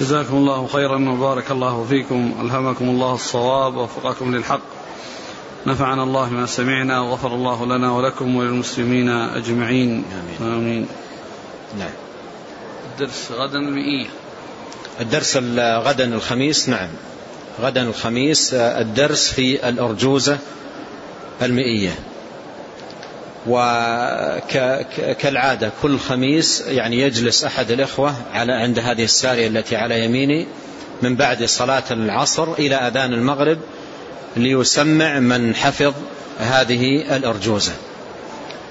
جزاكم الله خيرا وبارك الله فيكم. ألهمكم الله الصواب ووفقكم للحق. نفعنا الله ما سمعنا وغفر الله لنا ولكم وللمسلمين أجمعين. آمين, آمين. نعم. الدرس غدا المئية الدرس غدا الخميس. نعم. غدا الخميس الدرس في الأرجوزة المئية. وكالعادة كل خميس يعني يجلس أحد الإخوة على عند هذه السارية التي على يميني من بعد صلاة العصر إلى أذان المغرب ليسمع من حفظ هذه الأرجوزة.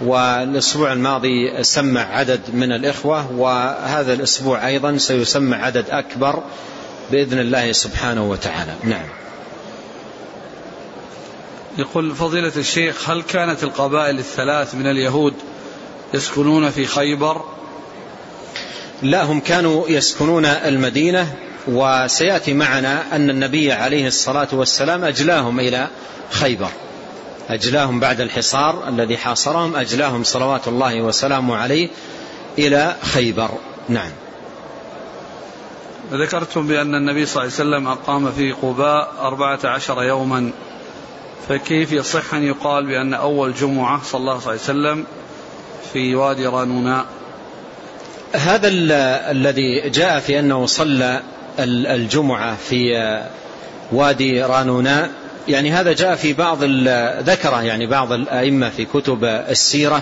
والأسبوع الماضي سمع عدد من الإخوة وهذا الأسبوع أيضا سيسمع عدد أكبر بإذن الله سبحانه وتعالى. نعم. يقول فضيلة الشيخ هل كانت القبائل الثلاث من اليهود يسكنون في خيبر؟ لا هم كانوا يسكنون المدينة وسيأتي معنا أن النبي عليه الصلاة والسلام أجلاهم إلى خيبر. أجلاهم بعد الحصار الذي حاصرهم أجلاهم صلوات الله وسلامه عليه إلى خيبر. نعم. ذكرتم بأن النبي صلى الله عليه وسلم أقام في قباء أربعة عشر يوما. فكيف يصح أن يقال بأن أول جمعة صلى الله عليه وسلم في وادي رانوناء هذا الذي جاء في أنه صلى الجمعة في وادي رانوناء يعني هذا جاء في بعض ذكره يعني بعض الأئمة في كتب السيرة.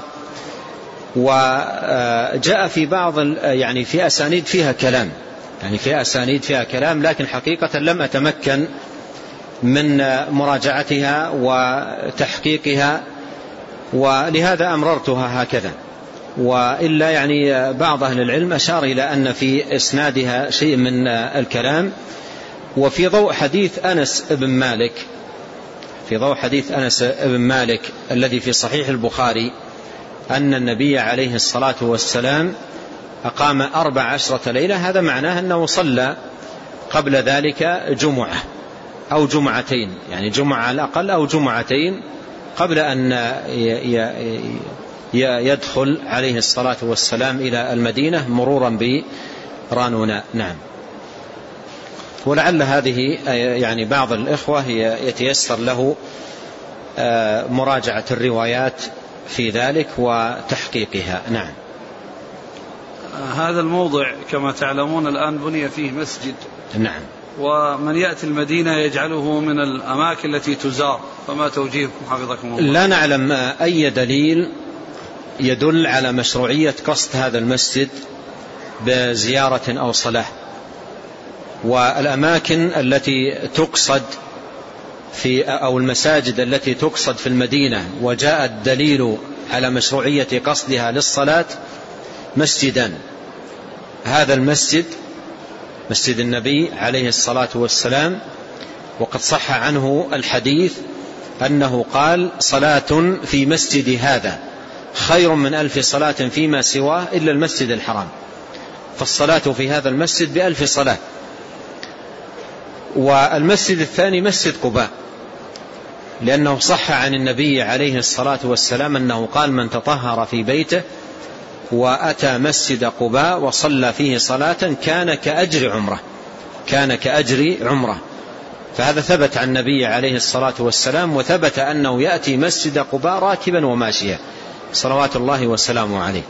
وجاء في بعض يعني في أسانيد فيها كلام. يعني في أسانيد فيها كلام لكن حقيقة لم أتمكن من مراجعتها وتحقيقها ولهذا أمررتها هكذا. وإلا يعني بعض أهل العلم أشار إلى أن في إسنادها شيء من الكلام. وفي ضوء حديث أنس بن مالك في ضوء حديث أنس بن مالك الذي في صحيح البخاري أن النبي عليه الصلاة والسلام أقام أربع عشرة ليلة. هذا معناه أنه صلى قبل ذلك جمعة. أو جمعتين يعني جمعة على الأقل أو جمعتين قبل أن يدخل عليه الصلاة والسلام إلى المدينة مرورا برانونا. نعم. ولعل هذه يعني بعض الإخوة يتيسر له آه، مراجعة الروايات في ذلك وتحقيقها. نعم. هذا الموضع كما تعلمون الآن بني فيه مسجد. نعم. ومن يأتي المدينة يجعله من الأماكن التي تزار. فما توجيهكم؟ حفظكم الله. لا نعلم أي دليل يدل على مشروعية قصد هذا المسجد بزيارة أو صلاة. والأماكن التي تقصد في أو المساجد التي تقصد في المدينة وجاء الدليل على مشروعية قصدها للصلاة مسجدان. هذا المسجد مسجد النبي عليه الصلاة والسلام وقد صح عنه الحديث أنه قال صلاة في مسجد هذا خير من ألف صلاة فيما سواه إلا المسجد الحرام فالصلاة في هذا المسجد بألف صلاة. والمسجد الثاني مسجد قباء لأنه صح عن النبي عليه الصلاة والسلام أنه قال من تطهر في بيته وأتى مسجد قباء وصلى فيه صلاة كان كأجر عمرة كان كأجر عمرة. فهذا ثبت عن النبي عليه الصلاة والسلام وثبت أنه يأتي مسجد قباء راكبا وماشيا. صلوات الله وسلامه عليه.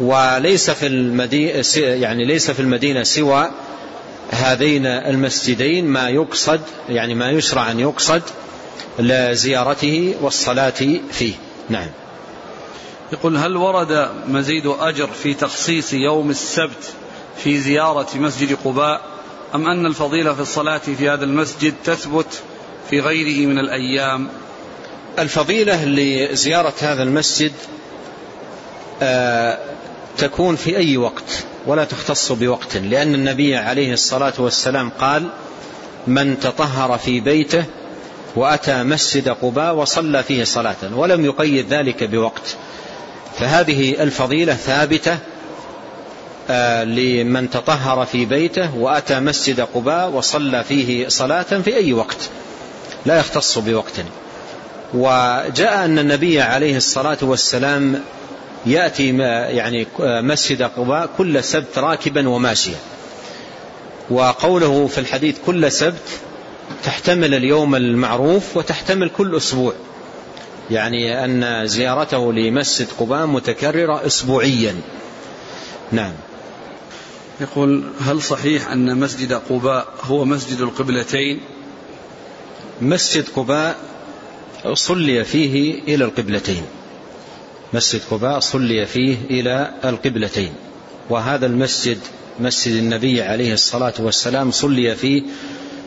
وليس في المدينة يعني ليس في المدينة سوى هذين المسجدين ما يقصد يعني ما يشرع أن يقصد لزيارته والصلاة فيه. نعم. يقول هل ورد مزيد أجر في تخصيص يوم السبت في زيارة مسجد قباء؟ أم أن الفضيلة في الصلاة في هذا المسجد تثبت في غيره من الأيام؟ الفضيلة لزيارة هذا المسجد آه تكون في أي وقت ولا تختص بوقت لأن النبي عليه الصلاة والسلام قال من تطهر في بيته وأتى مسجد قباء وصلى فيه صلاة ولم يقيد ذلك بوقت. فهذه الفضيلة ثابتة آه، لمن تطهر في بيته وأتى مسجد قباء وصلى فيه صلاة في أي وقت. لا يختص بوقت. وجاء أن النبي عليه الصلاة والسلام يأتي يعني مسجد قباء كل سبت راكبا وماشيا. وقوله في الحديث كل سبت تحتمل اليوم المعروف وتحتمل كل أسبوع. يعني أن زيارته لمسجد قباء متكررة أسبوعيا. نعم. يقول هل صحيح أن مسجد قباء هو مسجد القبلتين؟ مسجد قباء صلي فيه إلى القبلتين. مسجد قباء صلي فيه إلى القبلتين. وهذا المسجد مسجد النبي عليه الصلاة والسلام صلي فيه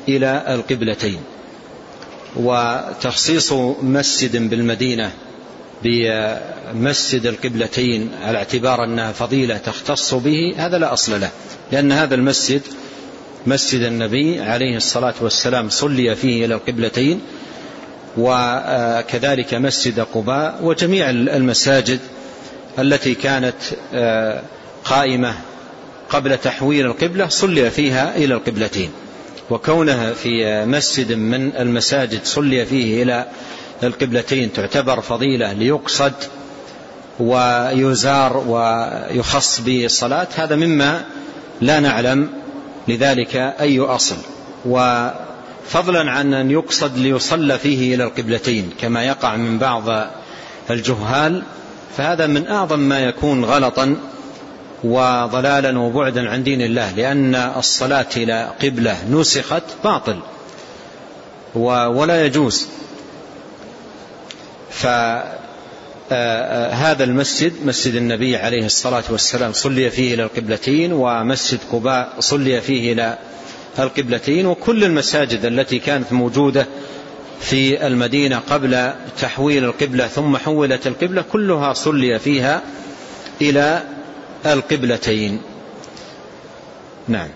إلى القبلتين. وتخصيص مسجد بالمدينة بمسجد القبلتين على اعتبار أنها فضيلة تختص به هذا لا أصل له لأن هذا المسجد مسجد النبي عليه الصلاة والسلام صلي فيه إلى القبلتين وكذلك مسجد قباء وجميع المساجد التي كانت قائمة قبل تحويل القبلة صلي فيها إلى القبلتين. وكونها في مسجد من المساجد صلي فيه إلى القبلتين تعتبر فضيلة ليقصد ويزار ويخص به الصلاة هذا مما لا نعلم لذلك أي أصل. وفضلا عن أن يقصد ليصلى فيه إلى القبلتين كما يقع من بعض الجهال فهذا من أعظم ما يكون غلطا وضلالا وبعدا عن دين الله لأن الصلاة إلى قبلة نسخت باطل ولا يجوز. فهذا المسجد مسجد النبي عليه الصلاة والسلام صلي فيه إلى القبلتين ومسجد قباء صلي فيه إلى القبلتين وكل المساجد التي كانت موجودة في المدينة قبل تحويل القبلة ثم حولت القبلة كلها صلي فيها إلى القبلتين. نعم.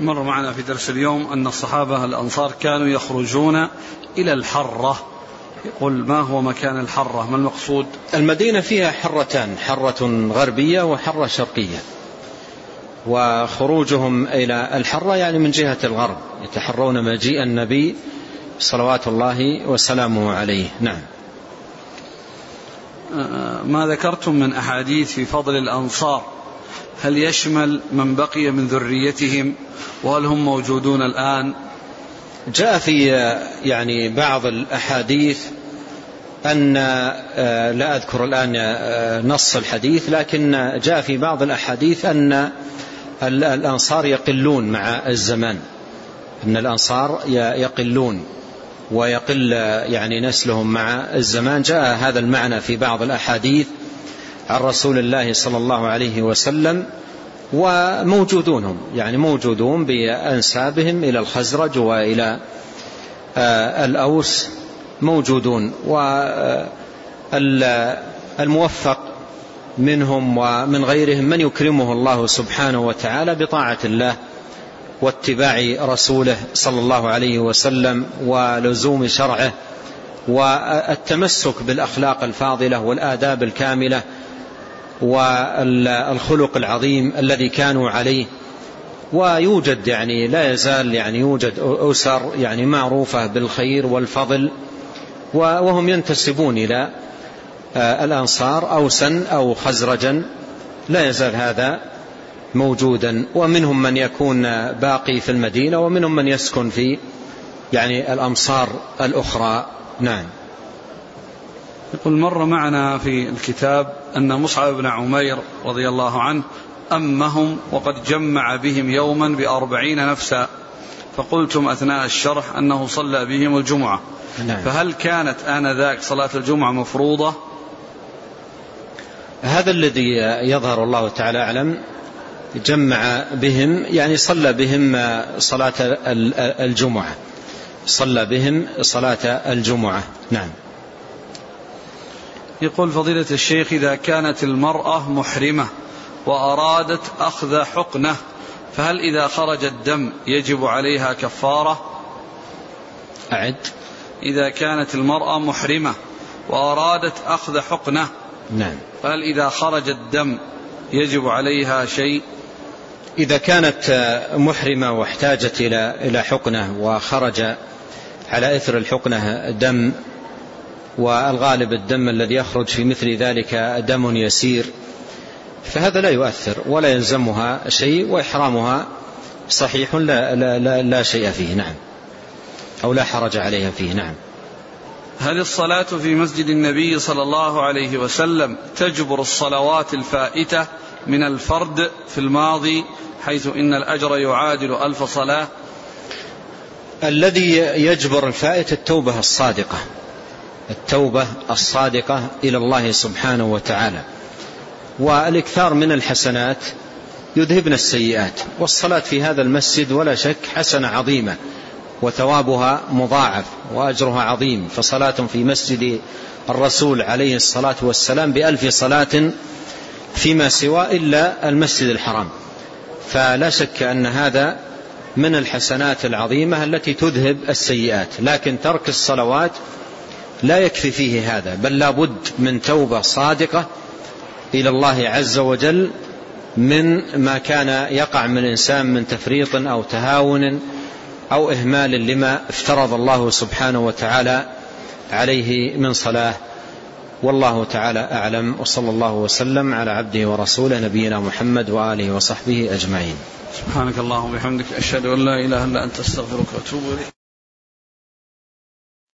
مر معنا في درس اليوم أن الصحابة الأنصار كانوا يخرجون إلى الحرة. يقول ما هو مكان الحرة؟ ما المقصود؟ المدينة فيها حرتان حرة غربية وحرة شرقية. وخروجهم إلى الحرة يعني من جهة الغرب يتحرون مجيء النبي صلوات الله وسلامه عليه. نعم. ما ذكرتم من أحاديث في فضل الأنصار. هل يشمل من بقي من ذريتهم وهل هم موجودون الآن؟ جاء في يعني بعض الأحاديث أن لا أذكر الآن نص الحديث لكن جاء في بعض الأحاديث أن الأنصار يقلون مع الزمان. أن الأنصار يقلون. ويقل يعني نسلهم مع الزمان. جاء هذا المعنى في بعض الأحاديث عن رسول الله صلى الله عليه وسلم وموجودونهم يعني موجودون بأنسابهم إلى الخزرج وإلى الأوس موجودون. والموفق منهم ومن غيرهم من يكرمه الله سبحانه وتعالى بطاعة الله. واتباع رسوله صلى الله عليه وسلم ولزوم شرعه والتمسك بالأخلاق الفاضلة والآداب الكاملة والخلق العظيم الذي كانوا عليه. ويوجد يعني لا يزال يعني يوجد أسر يعني معروفة بالخير والفضل وهم ينتسبون إلى الأنصار أوسا أو خزرجا. لا يزال هذا موجودا ومنهم من يكون باقي في المدينة ومنهم من يسكن في يعني الأمصار الأخرى. نعم. يقول مر معنا في الكتاب أن مصعب بن عمير رضي الله عنه أمهم وقد جمع بهم يوما بأربعين نفسا فقلتم أثناء الشرح أنه صلى بهم الجمعة. نعم. فهل كانت آنذاك صلاة الجمعة مفروضة؟ هذا الذي يظهر الله تعالى أعلم جمع بهم يعني صلى بهم صلاة الجمعة. صلى بهم صلاة الجمعة. نعم. يقول فضيلة الشيخ إذا كانت المرأة محرمة وأرادت أخذ حقنة فهل إذا خرج الدم يجب عليها كفارة؟ أعد. إذا كانت المرأة محرمة وأرادت أخذ حقنة نعم. فهل إذا خرج الدم يجب عليها شيء؟ إذا كانت محرمة واحتاجت إلى حقنة وخرج على إثر الحقنة دم والغالب الدم الذي يخرج في مثل ذلك دم يسير فهذا لا يؤثر ولا يلزمها شيء وإحرامها صحيح لا, لا, لا, لا شيء فيه نعم أو لا حرج عليها فيه نعم. هل الصلاة في مسجد النبي صلى الله عليه وسلم تجبر الصلوات الفائتة من الفرد في الماضي حيث إن الأجر يعادل ألف صلاة؟ الذي يجبر الفائت التوبة الصادقة التوبة الصادقة إلى الله سبحانه وتعالى. والإكثار من الحسنات يذهبن السيئات والصلاة في هذا المسجد ولا شك حسنة عظيمة. وثوابها مضاعف وأجرها عظيم فصلاة في مسجد الرسول عليه الصلاة والسلام بألف صلاة فيما سوى إلا المسجد الحرام. فلا شك أن هذا من الحسنات العظيمة التي تذهب السيئات لكن ترك الصلوات لا يكفي فيه هذا بل لا بد من توبة صادقة إلى الله عز وجل من ما كان يقع من الإنسان من تفريط أو تهاون أو إهمال لما افترض الله سبحانه وتعالى عليه من صلاة. والله تعالى أعلم وصلى الله وسلم على عبده ورسوله نبينا محمد وآله وصحبه أجمعين. سبحانك اللهم وبحمدك أشهد أن لا إله إلا أنت أستغفرك وأتوب إليك.